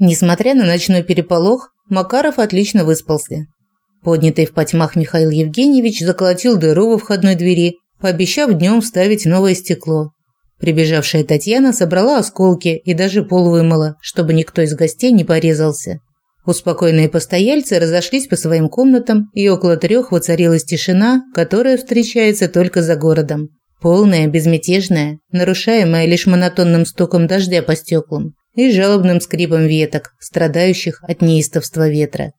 Несмотря на ночной переполох, Макаров отлично выспался. Поднятый в потьмах Михаил Евгеньевич заколотил дыру во входной двери, пообещав днем вставить новое стекло. Прибежавшая Татьяна собрала осколки и даже пол вымыла, чтобы никто из гостей не порезался. Успокоенные постояльцы разошлись по своим комнатам, и около трех воцарилась тишина, которая встречается только за городом. Полная, безмятежная, нарушаемая лишь монотонным стуком дождя по стеклам и жалобным скрипом веток, страдающих от неистовства ветра.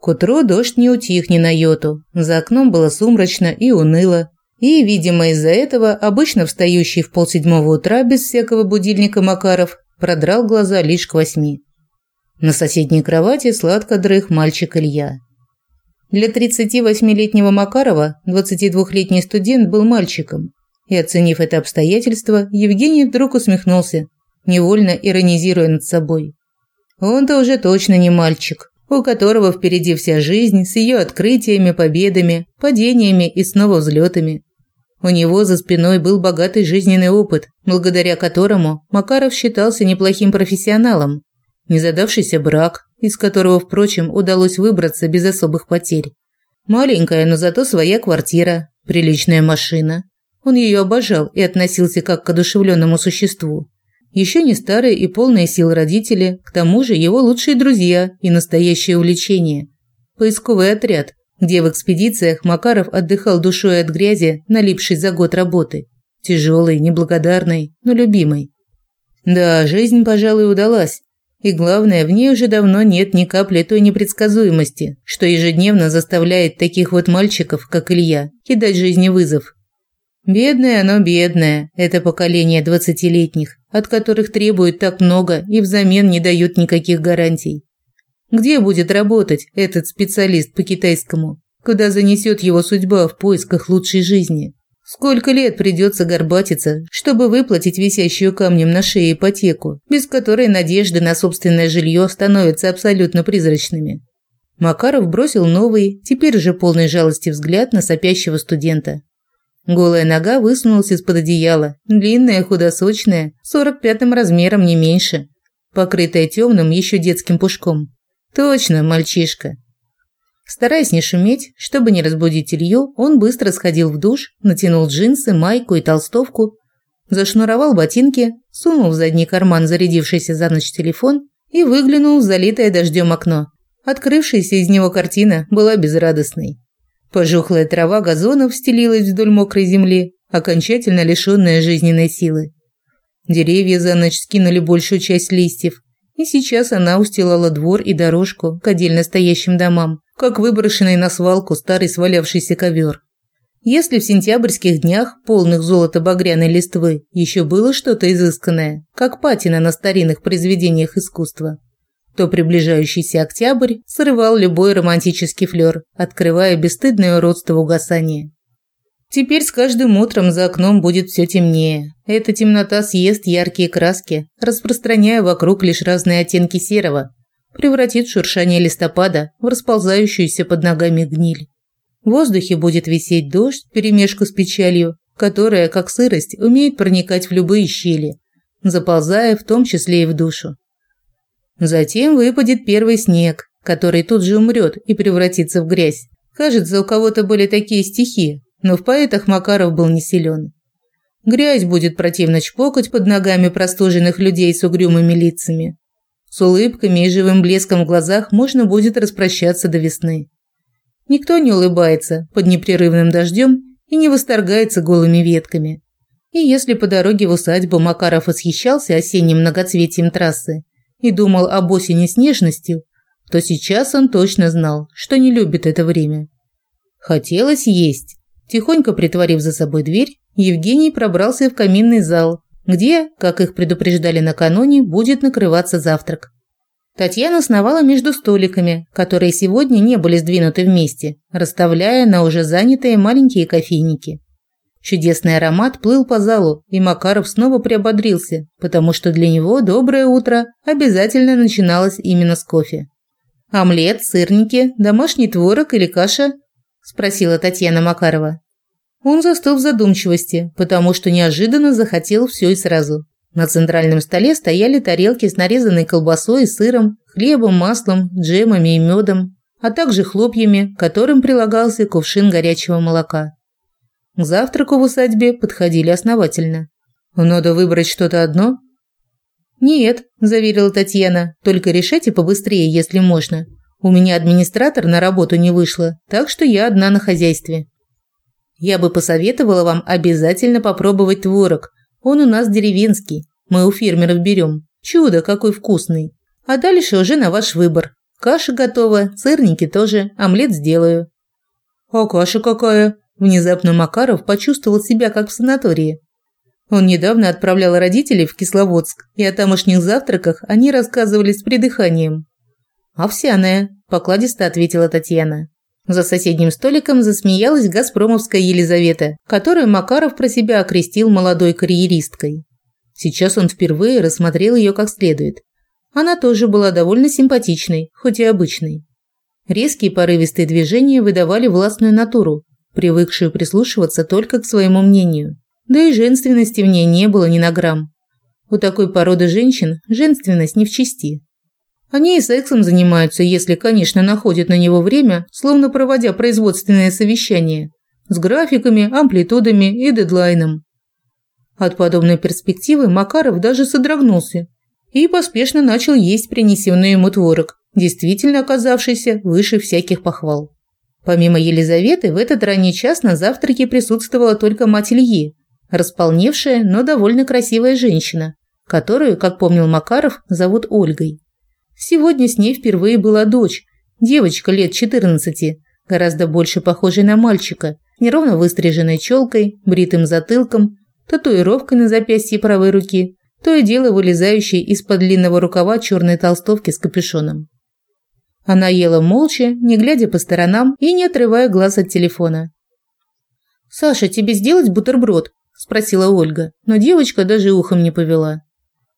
К утру дождь не утих ни на йоту, за окном было сумрачно и уныло, и, видимо, из-за этого обычно встающий в полседьмого утра без всякого будильника Макаров продрал глаза лишь к восьми. На соседней кровати сладко дрых мальчик Илья. Для 38-летнего Макарова 22-летний студент был мальчиком, и, оценив это обстоятельство, Евгений вдруг усмехнулся, невольно иронизируя над собой. Он-то уже точно не мальчик, у которого впереди вся жизнь с ее открытиями, победами, падениями и снова взлетами. У него за спиной был богатый жизненный опыт, благодаря которому Макаров считался неплохим профессионалом. Незадавшийся брак, из которого, впрочем, удалось выбраться без особых потерь. Маленькая, но зато своя квартира, приличная машина. Он ее обожал и относился как к одушевленному существу. Еще не старые и полные сил родители, к тому же его лучшие друзья и настоящее увлечение. Поисковый отряд, где в экспедициях Макаров отдыхал душой от грязи, налипшей за год работы. Тяжелой, неблагодарной, но любимой. Да, жизнь, пожалуй, удалась. И главное, в ней уже давно нет ни капли той непредсказуемости, что ежедневно заставляет таких вот мальчиков, как Илья, кидать жизни вызов. Бедное оно бедное, это поколение двадцатилетних, от которых требуют так много и взамен не дают никаких гарантий. Где будет работать этот специалист по китайскому? Куда занесет его судьба в поисках лучшей жизни? Сколько лет придется горбатиться, чтобы выплатить висящую камнем на шее ипотеку, без которой надежды на собственное жилье становятся абсолютно призрачными? Макаров бросил новый, теперь уже полный жалости взгляд на сопящего студента. Голая нога высунулась из-под одеяла, длинная, худосочная, сорок пятым размером не меньше, покрытая темным еще детским пушком. Точно, мальчишка. Стараясь не шуметь, чтобы не разбудить Илью, он быстро сходил в душ, натянул джинсы, майку и толстовку, зашнуровал ботинки, сунул в задний карман зарядившийся за ночь телефон и выглянул в залитое дождем окно. Открывшаяся из него картина была безрадостной. Пожухлая трава газонов стелилась вдоль мокрой земли, окончательно лишенная жизненной силы. Деревья за ночь скинули большую часть листьев, и сейчас она устилала двор и дорожку к отдельно стоящим домам, как выброшенный на свалку старый свалявшийся ковер. Если в сентябрьских днях, полных золото-багряной листвы, еще было что-то изысканное, как патина на старинных произведениях искусства, то приближающийся октябрь срывал любой романтический флёр, открывая бесстыдное уродство угасания. Теперь с каждым утром за окном будет все темнее. Эта темнота съест яркие краски, распространяя вокруг лишь разные оттенки серого, превратит шуршание листопада в расползающуюся под ногами гниль. В воздухе будет висеть дождь вперемешку с печалью, которая, как сырость, умеет проникать в любые щели, заползая в том числе и в душу. Затем выпадет первый снег, который тут же умрет и превратится в грязь. Кажется, у кого-то были такие стихи, но в поэтах Макаров был не силен. Грязь будет противно чпокать под ногами простуженных людей с угрюмыми лицами. С улыбками и живым блеском в глазах можно будет распрощаться до весны. Никто не улыбается под непрерывным дождем и не восторгается голыми ветками. И если по дороге в усадьбу Макаров восхищался осенним многоцветием трассы и думал об осени с нежностью, то сейчас он точно знал, что не любит это время. Хотелось есть. Тихонько притворив за собой дверь, Евгений пробрался в каминный зал, где, как их предупреждали накануне, будет накрываться завтрак. Татьяна сновала между столиками, которые сегодня не были сдвинуты вместе, расставляя на уже занятые маленькие кофейники. Чудесный аромат плыл по залу, и Макаров снова приободрился, потому что для него доброе утро обязательно начиналось именно с кофе. «Омлет, сырники, домашний творог или каша?» спросила Татьяна Макарова. Он застыл в задумчивости, потому что неожиданно захотел все и сразу. На центральном столе стояли тарелки с нарезанной колбасой и сыром, хлебом, маслом, джемами и медом, а также хлопьями, которым прилагался кувшин горячего молока. К завтраку в усадьбе подходили основательно. «Надо выбрать что-то одно?» «Нет», – заверила Татьяна, – «только решайте побыстрее, если можно. У меня администратор на работу не вышло, так что я одна на хозяйстве». «Я бы посоветовала вам обязательно попробовать творог. Он у нас деревенский, мы у фермеров берем. Чудо, какой вкусный. А дальше уже на ваш выбор. Каша готова, сырники тоже, омлет сделаю». «А каша какая?» Внезапно Макаров почувствовал себя как в санатории. Он недавно отправлял родителей в Кисловодск, и о тамошних завтраках они рассказывали с придыханием. «Овсяная», – покладисто ответила Татьяна. За соседним столиком засмеялась газпромовская Елизавета, которую Макаров про себя окрестил молодой карьеристкой. Сейчас он впервые рассмотрел ее как следует. Она тоже была довольно симпатичной, хоть и обычной. Резкие порывистые движения выдавали властную натуру, привыкшую прислушиваться только к своему мнению. Да и женственности в ней не было ни на грамм. У такой породы женщин женственность не в чести. Они и сексом занимаются, если, конечно, находят на него время, словно проводя производственное совещание, с графиками, амплитудами и дедлайном. От подобной перспективы Макаров даже содрогнулся и поспешно начал есть принесенный ему творог, действительно оказавшийся выше всяких похвал. Помимо Елизаветы, в этот ранний час на завтраке присутствовала только мать Ильи, Располневшая, но довольно красивая женщина, которую, как помнил Макаров, зовут Ольгой. Сегодня с ней впервые была дочь, девочка лет 14, гораздо больше похожая на мальчика, неровно выстриженной челкой, бритым затылком, татуировкой на запястье правой руки, то и дело вылезающей из-под длинного рукава черной толстовки с капюшоном. Она ела молча, не глядя по сторонам и не отрывая глаз от телефона. «Саша, тебе сделать бутерброд?» спросила Ольга, но девочка даже ухом не повела.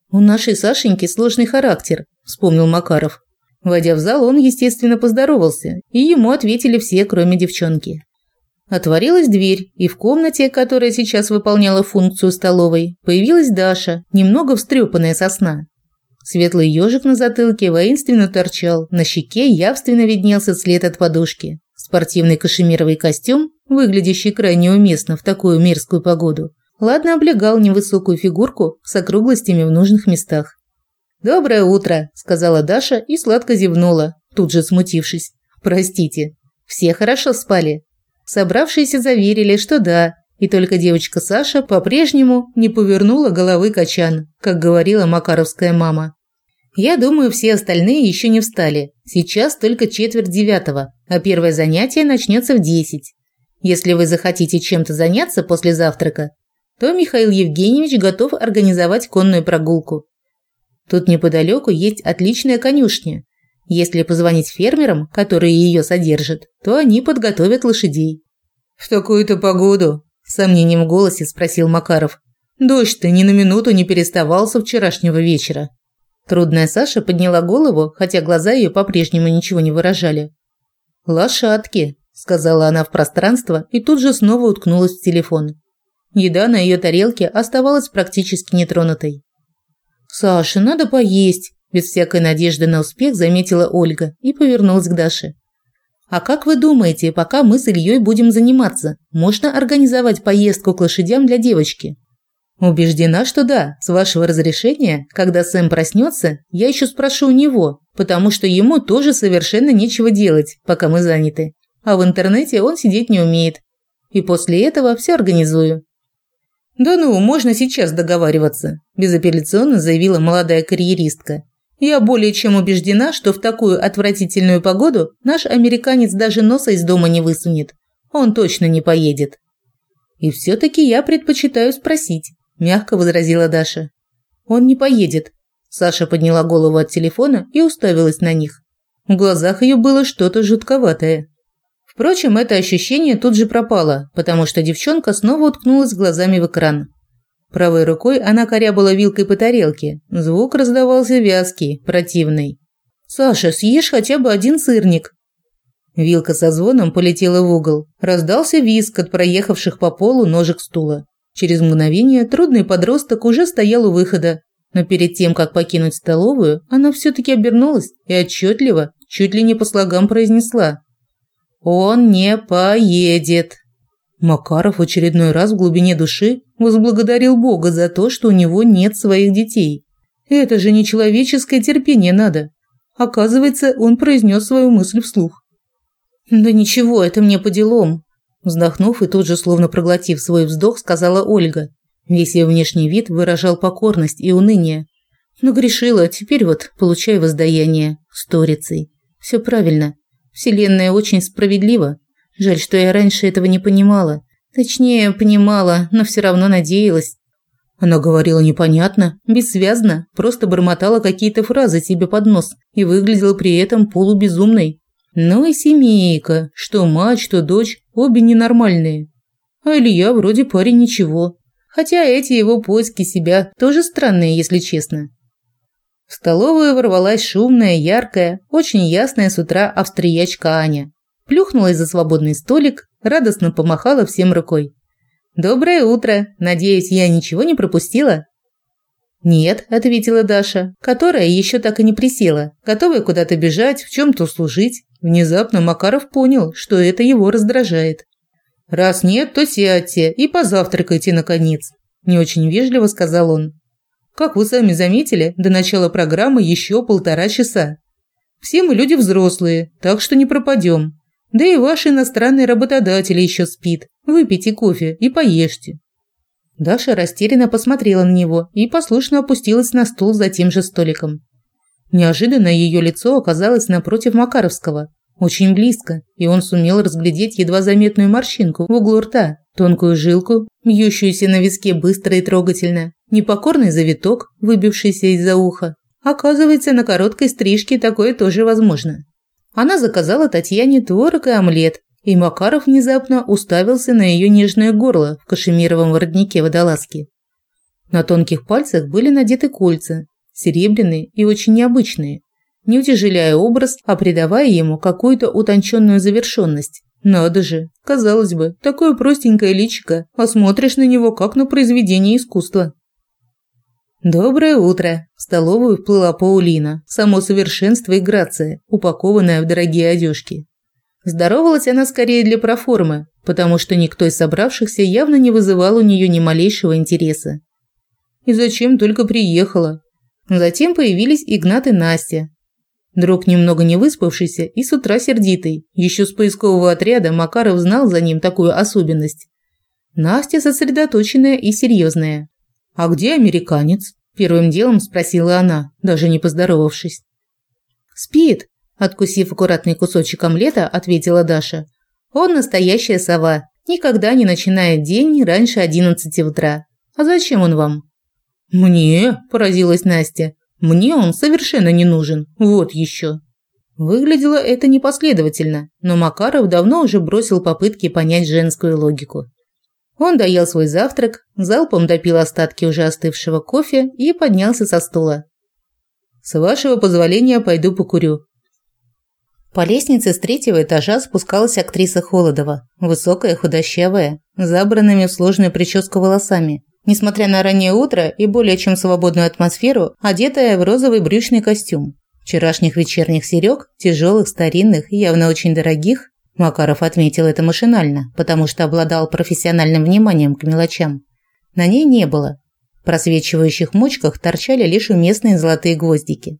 У нашей Сашеньки сложный характер, вспомнил Макаров. Войдя в зал, он, естественно, поздоровался, и ему ответили все, кроме девчонки. Отворилась дверь, и в комнате, которая сейчас выполняла функцию столовой, появилась Даша, немного встрепанная со сна. Светлый ежик на затылке воинственно торчал, на щеке явственно виднелся след от подушки. Спортивный кашемировый костюм, выглядящий крайне уместно в такую мерзкую погоду, ладно облегал невысокую фигурку с округлостями в нужных местах. «Доброе утро», – сказала Даша и сладко зевнула, тут же смутившись. «Простите, все хорошо спали?» Собравшиеся заверили, что да, и только девочка Саша по-прежнему не повернула головы качан, как говорила макаровская мама. Я думаю, все остальные еще не встали. Сейчас только четверть девятого, а первое занятие начнется в десять. Если вы захотите чем-то заняться после завтрака, то Михаил Евгеньевич готов организовать конную прогулку. Тут неподалеку есть отличная конюшня. Если позвонить фермерам, которые ее содержат, то они подготовят лошадей. «В такую-то погоду?» – с сомнением в голосе спросил Макаров. «Дождь-то ни на минуту не переставал со вчерашнего вечера». Трудная Саша подняла голову, хотя глаза ее по-прежнему ничего не выражали. «Лошадки», – сказала она в пространство и тут же снова уткнулась в телефон. Еда на ее тарелке оставалась практически нетронутой. «Саша, надо поесть», – без всякой надежды на успех заметила Ольга и повернулась к Даше. «А как вы думаете, пока мы с Ильей будем заниматься, можно организовать поездку к лошадям для девочки?» Убеждена, что да. С вашего разрешения, когда Сэм проснется, я еще спрошу у него, потому что ему тоже совершенно нечего делать, пока мы заняты. А в интернете он сидеть не умеет. И после этого все организую. Да ну, можно сейчас договариваться, безапелляционно заявила молодая карьеристка. Я более чем убеждена, что в такую отвратительную погоду наш американец даже носа из дома не высунет. Он точно не поедет. И все таки я предпочитаю спросить, мягко возразила Даша. Он не поедет. Саша подняла голову от телефона и уставилась на них. В глазах ее было что-то жутковатое. Впрочем, это ощущение тут же пропало, потому что девчонка снова уткнулась глазами в экран. Правой рукой она корябала вилкой по тарелке. Звук раздавался вязкий, противный. «Саша, съешь хотя бы один сырник». Вилка со звоном полетела в угол. Раздался визг от проехавших по полу ножек стула. Через мгновение трудный подросток уже стоял у выхода, но перед тем, как покинуть столовую, она все-таки обернулась и отчетливо, чуть ли не по слогам произнесла. «Он не поедет!» Макаров в очередной раз в глубине души возблагодарил Бога за то, что у него нет своих детей. Это же не человеческое терпение надо. Оказывается, он произнес свою мысль вслух. «Да ничего, это мне по делам», вздохнув и тут же словно проглотив свой вздох, сказала Ольга. Весь ее внешний вид выражал покорность и уныние. Но грешила, теперь вот получаю воздаяние сторицей. Все правильно. Вселенная очень справедлива. Жаль, что я раньше этого не понимала. Точнее, понимала, но все равно надеялась. Она говорила непонятно, бессвязно, просто бормотала какие-то фразы себе под нос и выглядела при этом полубезумной. Ну и семейка, что мать, что дочь, обе ненормальные. А Илья вроде парень ничего. Хотя эти его поиски себя тоже странные, если честно. В столовую ворвалась шумная, яркая, очень ясная с утра австриячка Аня. Плюхнулась за свободный столик, радостно помахала всем рукой. «Доброе утро! Надеюсь, я ничего не пропустила?» «Нет», – ответила Даша, которая еще так и не присела, готовая куда-то бежать, в чем-то служить. Внезапно Макаров понял, что это его раздражает. «Раз нет, то сядьте и позавтракайте, наконец», – не очень вежливо сказал он. Как вы сами заметили, до начала программы еще полтора часа. Все мы люди взрослые, так что не пропадем. Да и ваш иностранный работодатель еще спит. Выпейте кофе и поешьте». Даша растерянно посмотрела на него и послушно опустилась на стул за тем же столиком. Неожиданно ее лицо оказалось напротив Макаровского, очень близко, и он сумел разглядеть едва заметную морщинку в углу рта, тонкую жилку, бьющуюся на виске быстро и трогательно, непокорный завиток, выбившийся из-за уха. Оказывается, на короткой стрижке такое тоже возможно. Она заказала Татьяне творог и омлет, и Макаров внезапно уставился на ее нежное горло в кашемировом воротнике водолазки. На тонких пальцах были надеты кольца, серебряные и очень необычные, не утяжеляя образ, а придавая ему какую-то утонченную завершенность. Надо же, казалось бы, такое простенькое личико, а смотришь на него как на произведение искусства. Доброе утро. В столовую вплыла Паулина, само совершенство и грация, упакованная в дорогие одежки. Здоровалась она скорее для проформы, потому что никто из собравшихся явно не вызывал у нее ни малейшего интереса. И зачем только приехала? Затем появились Игнат и Настя. Друг немного не выспавшийся и с утра сердитый. Еще с поискового отряда Макаров знал за ним такую особенность. Настя сосредоточенная и серьезная. «А где американец?» – первым делом спросила она, даже не поздоровавшись. «Спит», – откусив аккуратный кусочек омлета, ответила Даша. «Он настоящая сова, никогда не начинает день раньше одиннадцати утра. А зачем он вам?» «Мне?» – поразилась Настя. «Мне он совершенно не нужен, вот еще». Выглядело это непоследовательно, но Макаров давно уже бросил попытки понять женскую логику. Он доел свой завтрак, залпом допил остатки уже остывшего кофе и поднялся со стула. «С вашего позволения пойду покурю». По лестнице с третьего этажа спускалась актриса Холодова, высокая, худощавая, забранными в сложную прическу волосами. Несмотря на раннее утро и более чем свободную атмосферу, одетая в розовый брючный костюм. Вчерашних вечерних серёг, тяжелых, старинных, явно очень дорогих, Макаров отметил это машинально, потому что обладал профессиональным вниманием к мелочам. На ней не было. В просвечивающих мочках торчали лишь уместные золотые гвоздики.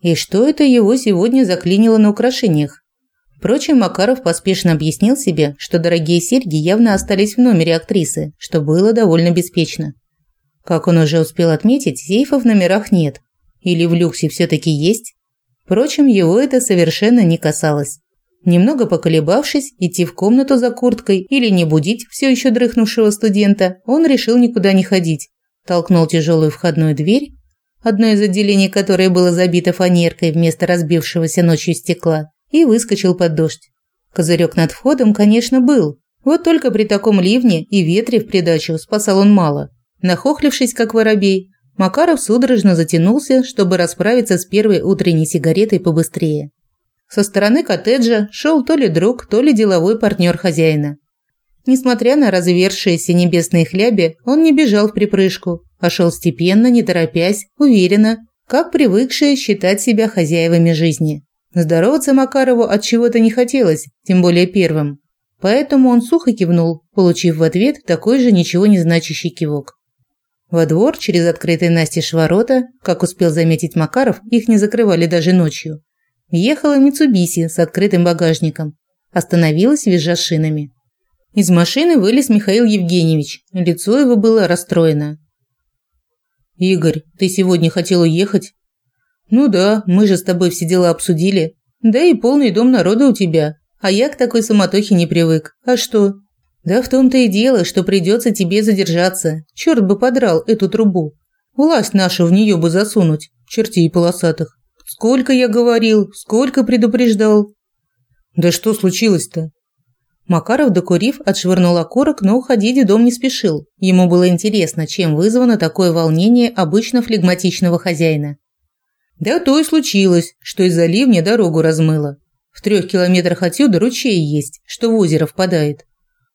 И что это его сегодня заклинило на украшениях? Впрочем, Макаров поспешно объяснил себе, что дорогие серьги явно остались в номере актрисы, что было довольно беспечно. Как он уже успел отметить, сейфа в номерах нет. Или в люксе все-таки есть. Впрочем, его это совершенно не касалось. Немного поколебавшись, идти в комнату за курткой или не будить все еще дрыхнувшего студента, он решил никуда не ходить. Толкнул тяжелую входную дверь, одно из отделений которой было забито фанеркой вместо разбившегося ночью стекла, и выскочил под дождь. Козырек над входом, конечно, был. Вот только при таком ливне и ветре в придачу спасал он мало. Нахохлившись, как воробей, Макаров судорожно затянулся, чтобы расправиться с первой утренней сигаретой побыстрее. Со стороны коттеджа шел то ли друг, то ли деловой партнер хозяина. Несмотря на развершиеся небесные хляби, он не бежал в припрыжку, а шел степенно, не торопясь, уверенно, как привыкшие считать себя хозяевами жизни. Здороваться Макарову от чего-то не хотелось, тем более первым. Поэтому он сухо кивнул, получив в ответ такой же ничего не значащий кивок. Во двор через открытые настежь ворота, как успел заметить Макаров, их не закрывали даже ночью. Ехала Митсубиси с открытым багажником. Остановилась, визжа шинами. Из машины вылез Михаил Евгеньевич. Лицо его было расстроено. «Игорь, ты сегодня хотел уехать?» «Ну да, мы же с тобой все дела обсудили. Да и полный дом народа у тебя. А я к такой суматохе не привык. А что?» «Да в том-то и дело, что придется тебе задержаться. Черт бы подрал эту трубу. Власть нашу в нее бы засунуть, чертей полосатых. Сколько я говорил, сколько предупреждал». «Да что случилось-то?» Макаров, докурив, отшвырнул окурок, но уходить в дом не спешил. Ему было интересно, чем вызвано такое волнение обычно флегматичного хозяина. Да то и случилось, что из-за ливня дорогу размыло. В трех километрах отсюда ручей есть, что в озеро впадает.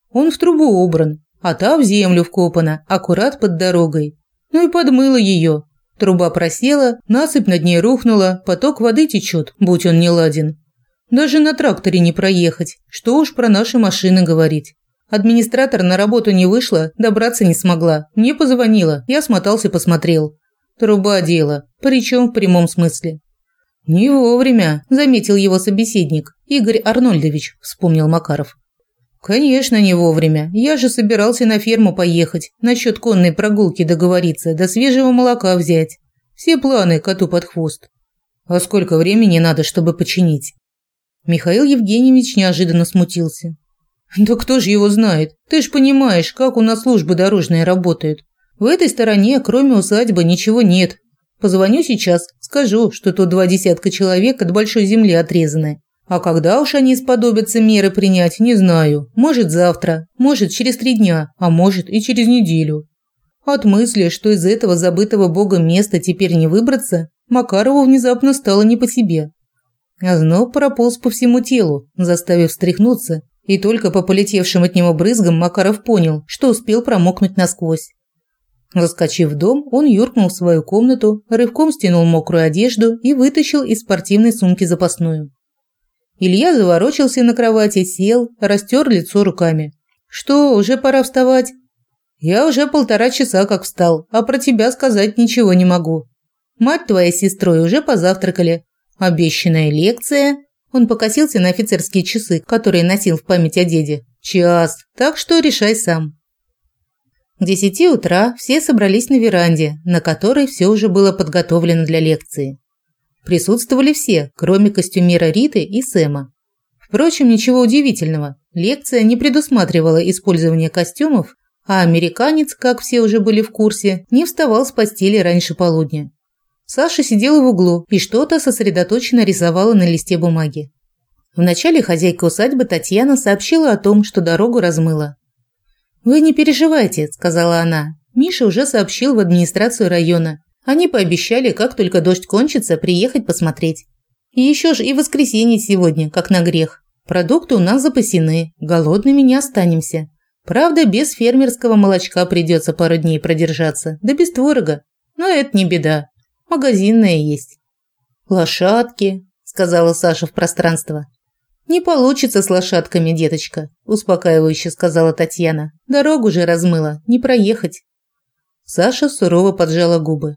Он в трубу убран, а та в землю вкопана, аккурат под дорогой. Ну и подмыло ее. Труба просела, насыпь над ней рухнула, поток воды течет, будь он не ладен. Даже на тракторе не проехать, что уж про наши машины говорить. Администратор на работу не вышла, добраться не смогла. Мне позвонила, я смотался посмотрел. Труба дело, причем в прямом смысле. «Не вовремя», – заметил его собеседник. «Игорь Арнольдович», – вспомнил Макаров. «Конечно, не вовремя. Я же собирался на ферму поехать, насчет конной прогулки договориться, до свежего молока взять. Все планы коту под хвост. А сколько времени надо, чтобы починить?» Михаил Евгеньевич неожиданно смутился. «Да кто же его знает? Ты ж понимаешь, как у нас службы дорожные работают. В этой стороне, кроме усадьбы, ничего нет. Позвоню сейчас, скажу, что тут два десятка человек от большой земли отрезаны. А когда уж они сподобятся меры принять, не знаю. Может завтра, может через три дня, а может и через неделю. От мысли, что из этого забытого богом места теперь не выбраться, Макарову внезапно стало не по себе. Озноб прополз по всему телу, заставив встряхнуться, и только по полетевшим от него брызгам Макаров понял, что успел промокнуть насквозь. Заскочив в дом, он юркнул в свою комнату, рывком стянул мокрую одежду и вытащил из спортивной сумки запасную. Илья заворочился на кровати, сел, растер лицо руками. «Что, уже пора вставать?» «Я уже полтора часа как встал, а про тебя сказать ничего не могу. Мать твоя с сестрой уже позавтракали, Обещанная лекция. Он покосился на офицерские часы, которые носил в память о деде. Час. Так что решай сам. К десяти утра все собрались на веранде, на которой все уже было подготовлено для лекции. Присутствовали все, кроме костюмера Риты и Сэма. Впрочем, ничего удивительного. Лекция не предусматривала использование костюмов, а американец, как все уже были в курсе, не вставал с постели раньше полудня. Саша сидела в углу и что-то сосредоточенно рисовала на листе бумаги. Вначале хозяйка усадьбы Татьяна сообщила о том, что дорогу размыло. «Вы не переживайте», – сказала она. Миша уже сообщил в администрацию района. Они пообещали, как только дождь кончится, приехать посмотреть. И еще же и воскресенье сегодня, как на грех. Продукты у нас запасены, голодными не останемся. Правда, без фермерского молочка придется пару дней продержаться, да без творога. Но это не беда. Магазинная есть. Лошадки, сказала Саша в пространство. Не получится с лошадками, деточка, успокаивающе сказала Татьяна. Дорогу же размыла, не проехать. Саша сурово поджала губы.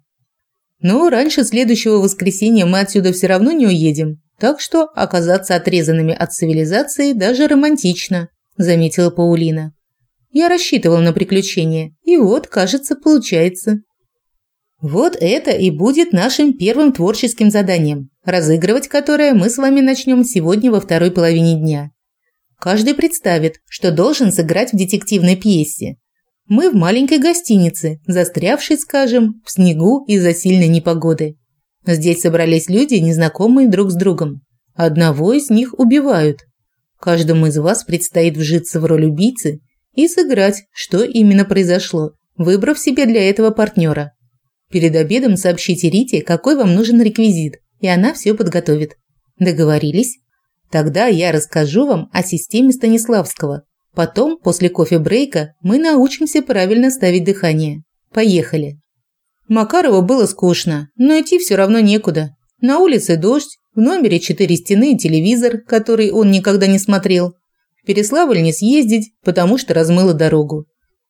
Ну, раньше следующего воскресенья мы отсюда все равно не уедем, так что оказаться отрезанными от цивилизации даже романтично, заметила Паулина. Я рассчитывал на приключения, и вот, кажется, получается. Вот это и будет нашим первым творческим заданием, разыгрывать которое мы с вами начнем сегодня во второй половине дня. Каждый представит, что должен сыграть в детективной пьесе. Мы в маленькой гостинице, застрявшей, скажем, в снегу из-за сильной непогоды. Здесь собрались люди, незнакомые друг с другом. Одного из них убивают. Каждому из вас предстоит вжиться в роль убийцы и сыграть, что именно произошло, выбрав себе для этого партнера. Перед обедом сообщите Рите, какой вам нужен реквизит, и она все подготовит. Договорились? Тогда я расскажу вам о системе Станиславского. Потом, после кофе-брейка, мы научимся правильно ставить дыхание. Поехали. Макарову было скучно, но идти все равно некуда. На улице дождь, в номере четыре стены и телевизор, который он никогда не смотрел. В Переславль не съездить, потому что размыло дорогу.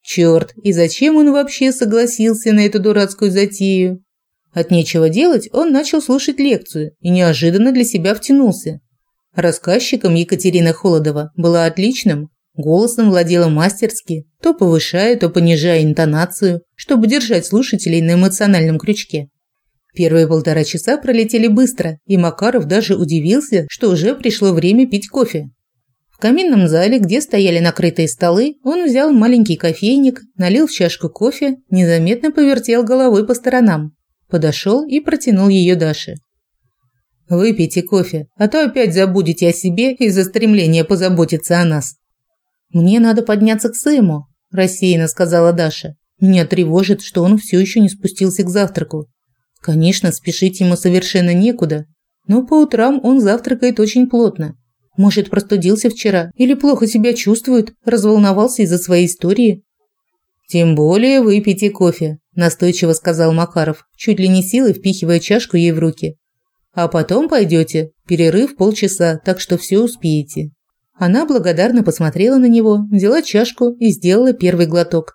Черт, и зачем он вообще согласился на эту дурацкую затею? От нечего делать он начал слушать лекцию и неожиданно для себя втянулся. Рассказчиком Екатерина Холодова была отличным, голосом владела мастерски, то повышая, то понижая интонацию, чтобы держать слушателей на эмоциональном крючке. Первые полтора часа пролетели быстро, и Макаров даже удивился, что уже пришло время пить кофе. В каминном зале, где стояли накрытые столы, он взял маленький кофейник, налил в чашку кофе, незаметно повертел головой по сторонам, подошел и протянул ее Даше. Выпейте кофе, а то опять забудете о себе из-за стремления позаботиться о нас. Мне надо подняться к Сэму, рассеянно сказала Даша. Меня тревожит, что он все еще не спустился к завтраку. Конечно, спешить ему совершенно некуда, но по утрам он завтракает очень плотно. Может, простудился вчера или плохо себя чувствует, разволновался из-за своей истории. Тем более выпейте кофе, настойчиво сказал Макаров, чуть ли не силой впихивая чашку ей в руки. А потом пойдете. Перерыв полчаса, так что все успеете. Она благодарно посмотрела на него, взяла чашку и сделала первый глоток.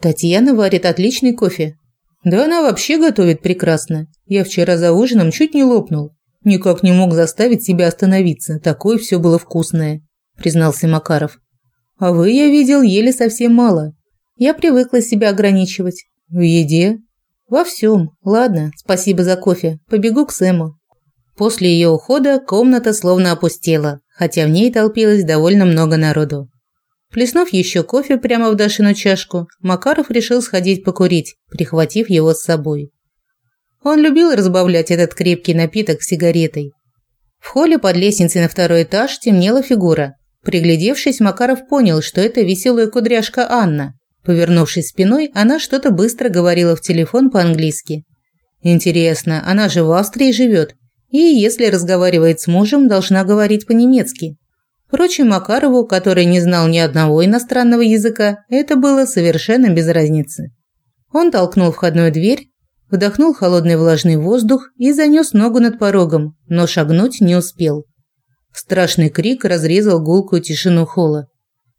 Татьяна варит отличный кофе. Да она вообще готовит прекрасно. Я вчера за ужином чуть не лопнул. Никак не мог заставить себя остановиться. Такое все было вкусное, признался Макаров. А вы, я видел, ели совсем мало. Я привыкла себя ограничивать. В еде? Во всем. Ладно, спасибо за кофе. Побегу к Сэму. После ее ухода комната словно опустела, хотя в ней толпилось довольно много народу. Плеснув еще кофе прямо в Дашину чашку, Макаров решил сходить покурить, прихватив его с собой. Он любил разбавлять этот крепкий напиток сигаретой. В холле под лестницей на второй этаж темнела фигура. Приглядевшись, Макаров понял, что это веселая кудряшка Анна, Повернувшись спиной, она что-то быстро говорила в телефон по-английски. Интересно, она же в Австрии живет, и если разговаривает с мужем, должна говорить по-немецки. Впрочем, Макарову, который не знал ни одного иностранного языка, это было совершенно без разницы. Он толкнул входную дверь, вдохнул холодный влажный воздух и занес ногу над порогом, но шагнуть не успел. Страшный крик разрезал гулкую тишину холла.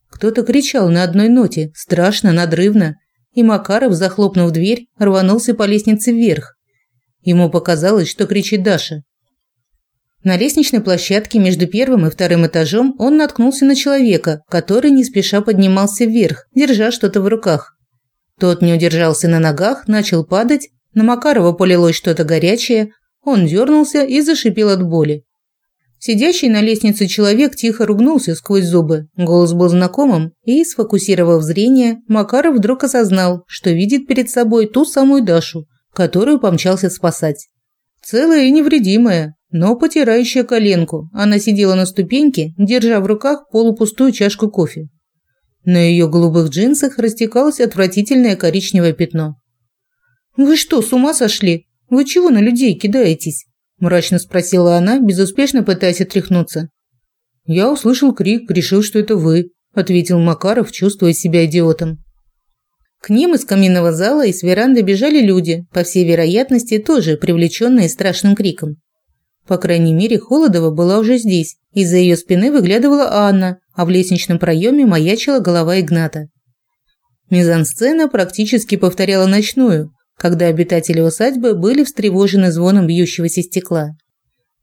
Кто-то кричал на одной ноте, страшно, надрывно, и Макаров, захлопнув дверь, рванулся по лестнице вверх. Ему показалось, что кричит Даша. На лестничной площадке между первым и вторым этажом он наткнулся на человека, который не спеша поднимался вверх, держа что-то в руках. Тот не удержался на ногах, начал падать, на Макарова полилось что-то горячее, он дернулся и зашипел от боли. Сидящий на лестнице человек тихо ругнулся сквозь зубы. Голос был знакомым, и, сфокусировав зрение, Макаров вдруг осознал, что видит перед собой ту самую Дашу, которую помчался спасать. Целая и невредимая, но потирающая коленку, она сидела на ступеньке, держа в руках полупустую чашку кофе. На ее голубых джинсах растекалось отвратительное коричневое пятно. «Вы что, с ума сошли? Вы чего на людей кидаетесь?» мрачно спросила она, безуспешно пытаясь отряхнуться. Я услышал крик, решил, что это вы, ответил Макаров, чувствуя себя идиотом. К ним из каминного зала и с веранды бежали люди, по всей вероятности, тоже привлеченные страшным криком. По крайней мере, Холодова была уже здесь. Из-за ее спины выглядывала Анна, а в лестничном проеме маячила голова Игната. Мизансцена практически повторяла ночную, когда обитатели усадьбы были встревожены звоном бьющегося стекла.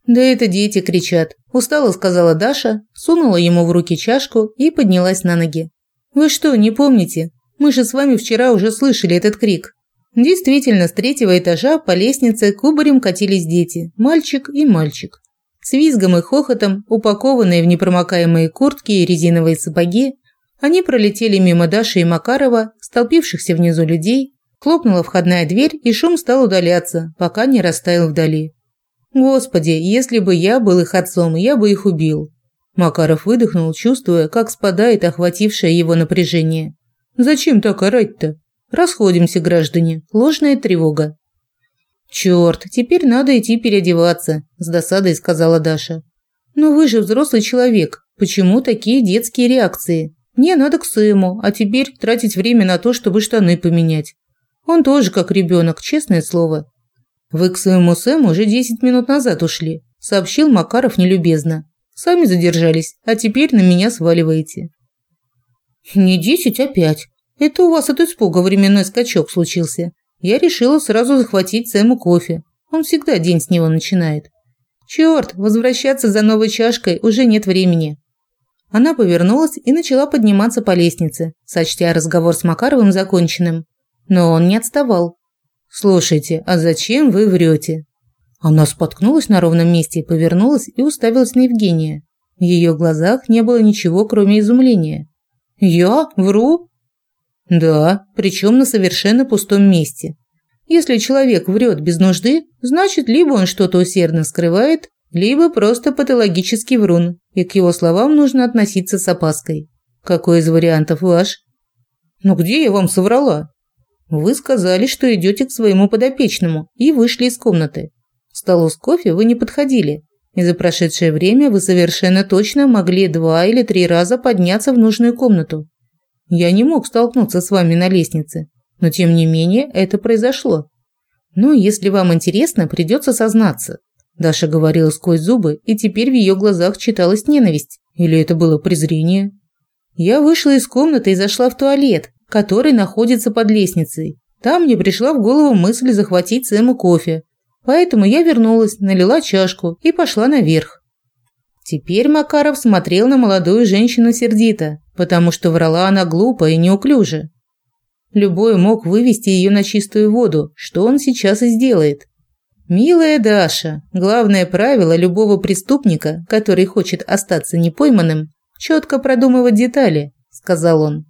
«Да это дети кричат», – устало сказала Даша, сунула ему в руки чашку и поднялась на ноги. «Вы что, не помните? Мы же с вами вчера уже слышали этот крик». Действительно, с третьего этажа по лестнице кубарем катились дети, мальчик и мальчик. С визгом и хохотом, упакованные в непромокаемые куртки и резиновые сапоги, они пролетели мимо Даши и Макарова, столпившихся внизу людей, Хлопнула входная дверь, и шум стал удаляться, пока не растаял вдали. Господи, если бы я был их отцом, я бы их убил. Макаров выдохнул, чувствуя, как спадает охватившее его напряжение. Зачем так орать-то? Расходимся, граждане. Ложная тревога. Черт, теперь надо идти переодеваться, с досадой сказала Даша. Но вы же взрослый человек. Почему такие детские реакции? Мне надо к Сэму, а теперь тратить время на то, чтобы штаны поменять. Он тоже как ребенок, честное слово. Вы к своему Сэму уже 10 минут назад ушли, сообщил Макаров нелюбезно. Сами задержались, а теперь на меня сваливаете. Не 10, а 5. Это у вас от испуга временной скачок случился. Я решила сразу захватить Сэму кофе. Он всегда день с него начинает. Черт, возвращаться за новой чашкой уже нет времени. Она повернулась и начала подниматься по лестнице, сочтя разговор с Макаровым законченным. Но он не отставал. «Слушайте, а зачем вы врете?» Она споткнулась на ровном месте, повернулась и уставилась на Евгения. В ее глазах не было ничего, кроме изумления. «Я? Вру?» «Да, причем на совершенно пустом месте. Если человек врет без нужды, значит, либо он что-то усердно скрывает, либо просто патологический врун, и к его словам нужно относиться с опаской. Какой из вариантов ваш? Ну где я вам соврала? Вы сказали, что идете к своему подопечному и вышли из комнаты. К столу с кофе вы не подходили, и за прошедшее время вы совершенно точно могли два или три раза подняться в нужную комнату. Я не мог столкнуться с вами на лестнице, но тем не менее это произошло. Ну, если вам интересно, придется сознаться. Даша говорила сквозь зубы, и теперь в ее глазах читалась ненависть. Или это было презрение? Я вышла из комнаты и зашла в туалет, который находится под лестницей. Там мне пришла в голову мысль захватить Сэму кофе. Поэтому я вернулась, налила чашку и пошла наверх. Теперь Макаров смотрел на молодую женщину сердито, потому что врала она глупо и неуклюже. Любой мог вывести ее на чистую воду, что он сейчас и сделает. «Милая Даша, главное правило любого преступника, который хочет остаться непойманным, четко продумывать детали», – сказал он.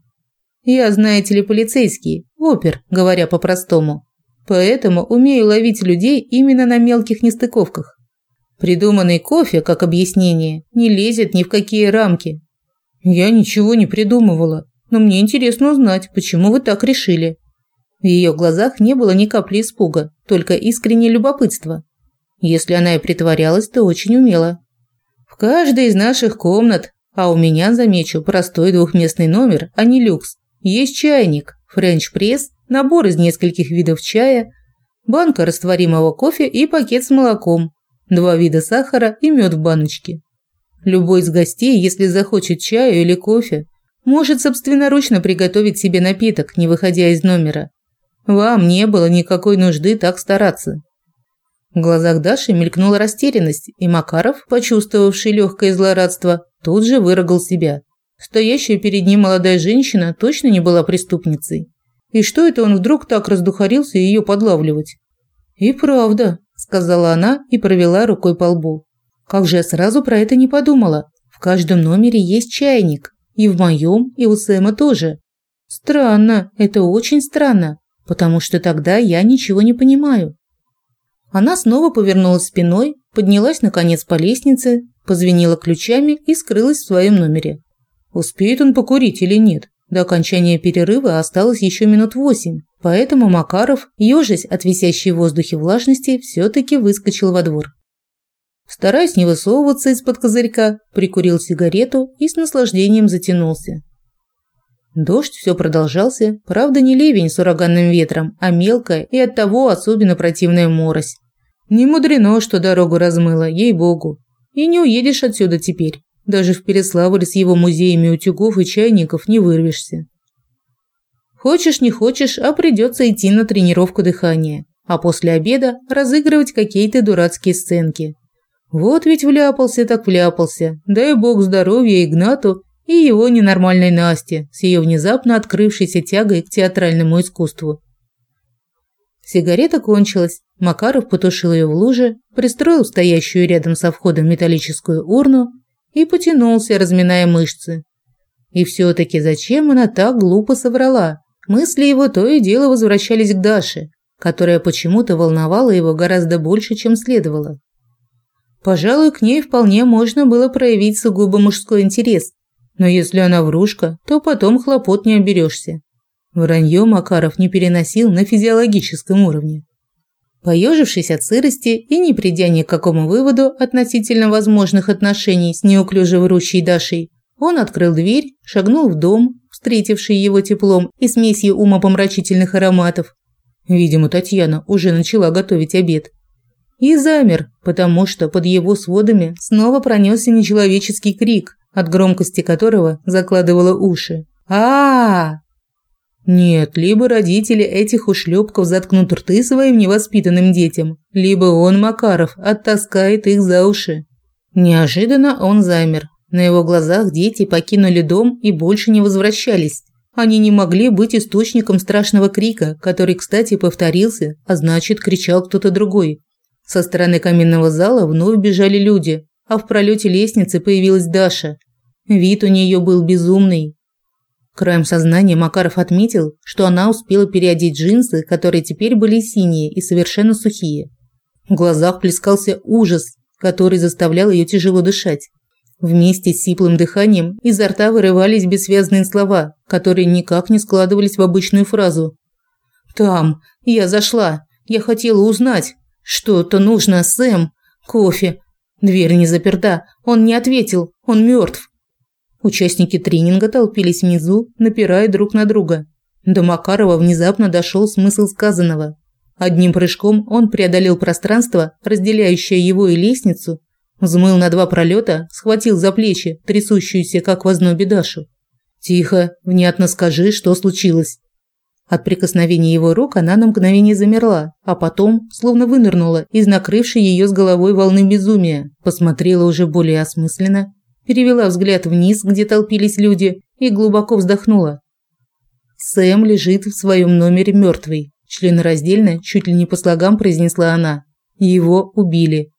«Я, знаете ли, полицейский, опер, говоря по-простому. Поэтому умею ловить людей именно на мелких нестыковках. Придуманный кофе, как объяснение, не лезет ни в какие рамки. Я ничего не придумывала, но мне интересно узнать, почему вы так решили. В ее глазах не было ни капли испуга, только искреннее любопытство. Если она и притворялась, то очень умело. В каждой из наших комнат, а у меня, замечу, простой двухместный номер, а не люкс, есть чайник, френч-пресс, набор из нескольких видов чая, банка растворимого кофе и пакет с молоком, два вида сахара и мед в баночке. Любой из гостей, если захочет чаю или кофе, может собственноручно приготовить себе напиток, не выходя из номера. Вам не было никакой нужды так стараться. В глазах Даши мелькнула растерянность, и Макаров, почувствовавший легкое злорадство, тут же выругал себя. Стоящая перед ним молодая женщина точно не была преступницей. И что это он вдруг так раздухарился ее подлавливать? «И правда», – сказала она и провела рукой по лбу. «Как же я сразу про это не подумала. В каждом номере есть чайник. И в моем, и у Сэма тоже. Странно, это очень странно потому что тогда я ничего не понимаю. Она снова повернулась спиной, поднялась наконец по лестнице, позвенела ключами и скрылась в своем номере. Успеет он покурить или нет? До окончания перерыва осталось еще минут восемь, поэтому Макаров, ежась от висящей в воздухе влажности, все-таки выскочил во двор. Стараясь не высовываться из-под козырька, прикурил сигарету и с наслаждением затянулся. Дождь все продолжался, правда не ливень с ураганным ветром, а мелкая и оттого особенно противная морось. Не мудрено, что дорогу размыло, ей-богу. И не уедешь отсюда теперь. Даже в Переславль с его музеями утюгов и чайников не вырвешься. Хочешь, не хочешь, а придется идти на тренировку дыхания, а после обеда разыгрывать какие-то дурацкие сценки. Вот ведь вляпался так вляпался. Дай бог здоровья Игнату и его ненормальной Насте с ее внезапно открывшейся тягой к театральному искусству. Сигарета кончилась, Макаров потушил ее в луже, пристроил стоящую рядом со входом металлическую урну и потянулся, разминая мышцы. И все-таки зачем она так глупо соврала? Мысли его то и дело возвращались к Даше, которая почему-то волновала его гораздо больше, чем следовало. Пожалуй, к ней вполне можно было проявить сугубо мужской интерес, но если она врушка, то потом хлопот не оберешься. Вранье Макаров не переносил на физиологическом уровне. Поежившись от сырости и не придя ни к какому выводу относительно возможных отношений с неуклюже врущей Дашей, Он открыл дверь, шагнул в дом, встретивший его теплом и смесью умопомрачительных ароматов. Видимо, Татьяна уже начала готовить обед. И замер, потому что под его сводами снова пронесся нечеловеческий крик, от громкости которого закладывало уши. а а, -а! Нет, либо родители этих ушлепков заткнут рты своим невоспитанным детям, либо он, Макаров, оттаскает их за уши. Неожиданно он замер. На его глазах дети покинули дом и больше не возвращались. Они не могли быть источником страшного крика, который, кстати, повторился, а значит, кричал кто-то другой. Со стороны каминного зала вновь бежали люди, а в пролете лестницы появилась Даша. Вид у нее был безумный, Краем сознания Макаров отметил, что она успела переодеть джинсы, которые теперь были синие и совершенно сухие. В глазах плескался ужас, который заставлял ее тяжело дышать. Вместе с сиплым дыханием изо рта вырывались бессвязные слова, которые никак не складывались в обычную фразу. «Там. Я зашла. Я хотела узнать. Что-то нужно, Сэм. Кофе. Дверь не заперта. Он не ответил. Он мертв. Участники тренинга толпились внизу, напирая друг на друга. До Макарова внезапно дошел смысл сказанного. Одним прыжком он преодолел пространство, разделяющее его и лестницу, взмыл на два пролета, схватил за плечи трясущуюся, как в ознобе Дашу. «Тихо, внятно скажи, что случилось». От прикосновения его рук она на мгновение замерла, а потом, словно вынырнула из накрывшей ее с головой волны безумия, посмотрела уже более осмысленно перевела взгляд вниз, где толпились люди, и глубоко вздохнула. Сэм лежит в своем номере мертвый. Членораздельно, чуть ли не по слогам произнесла она. Его убили.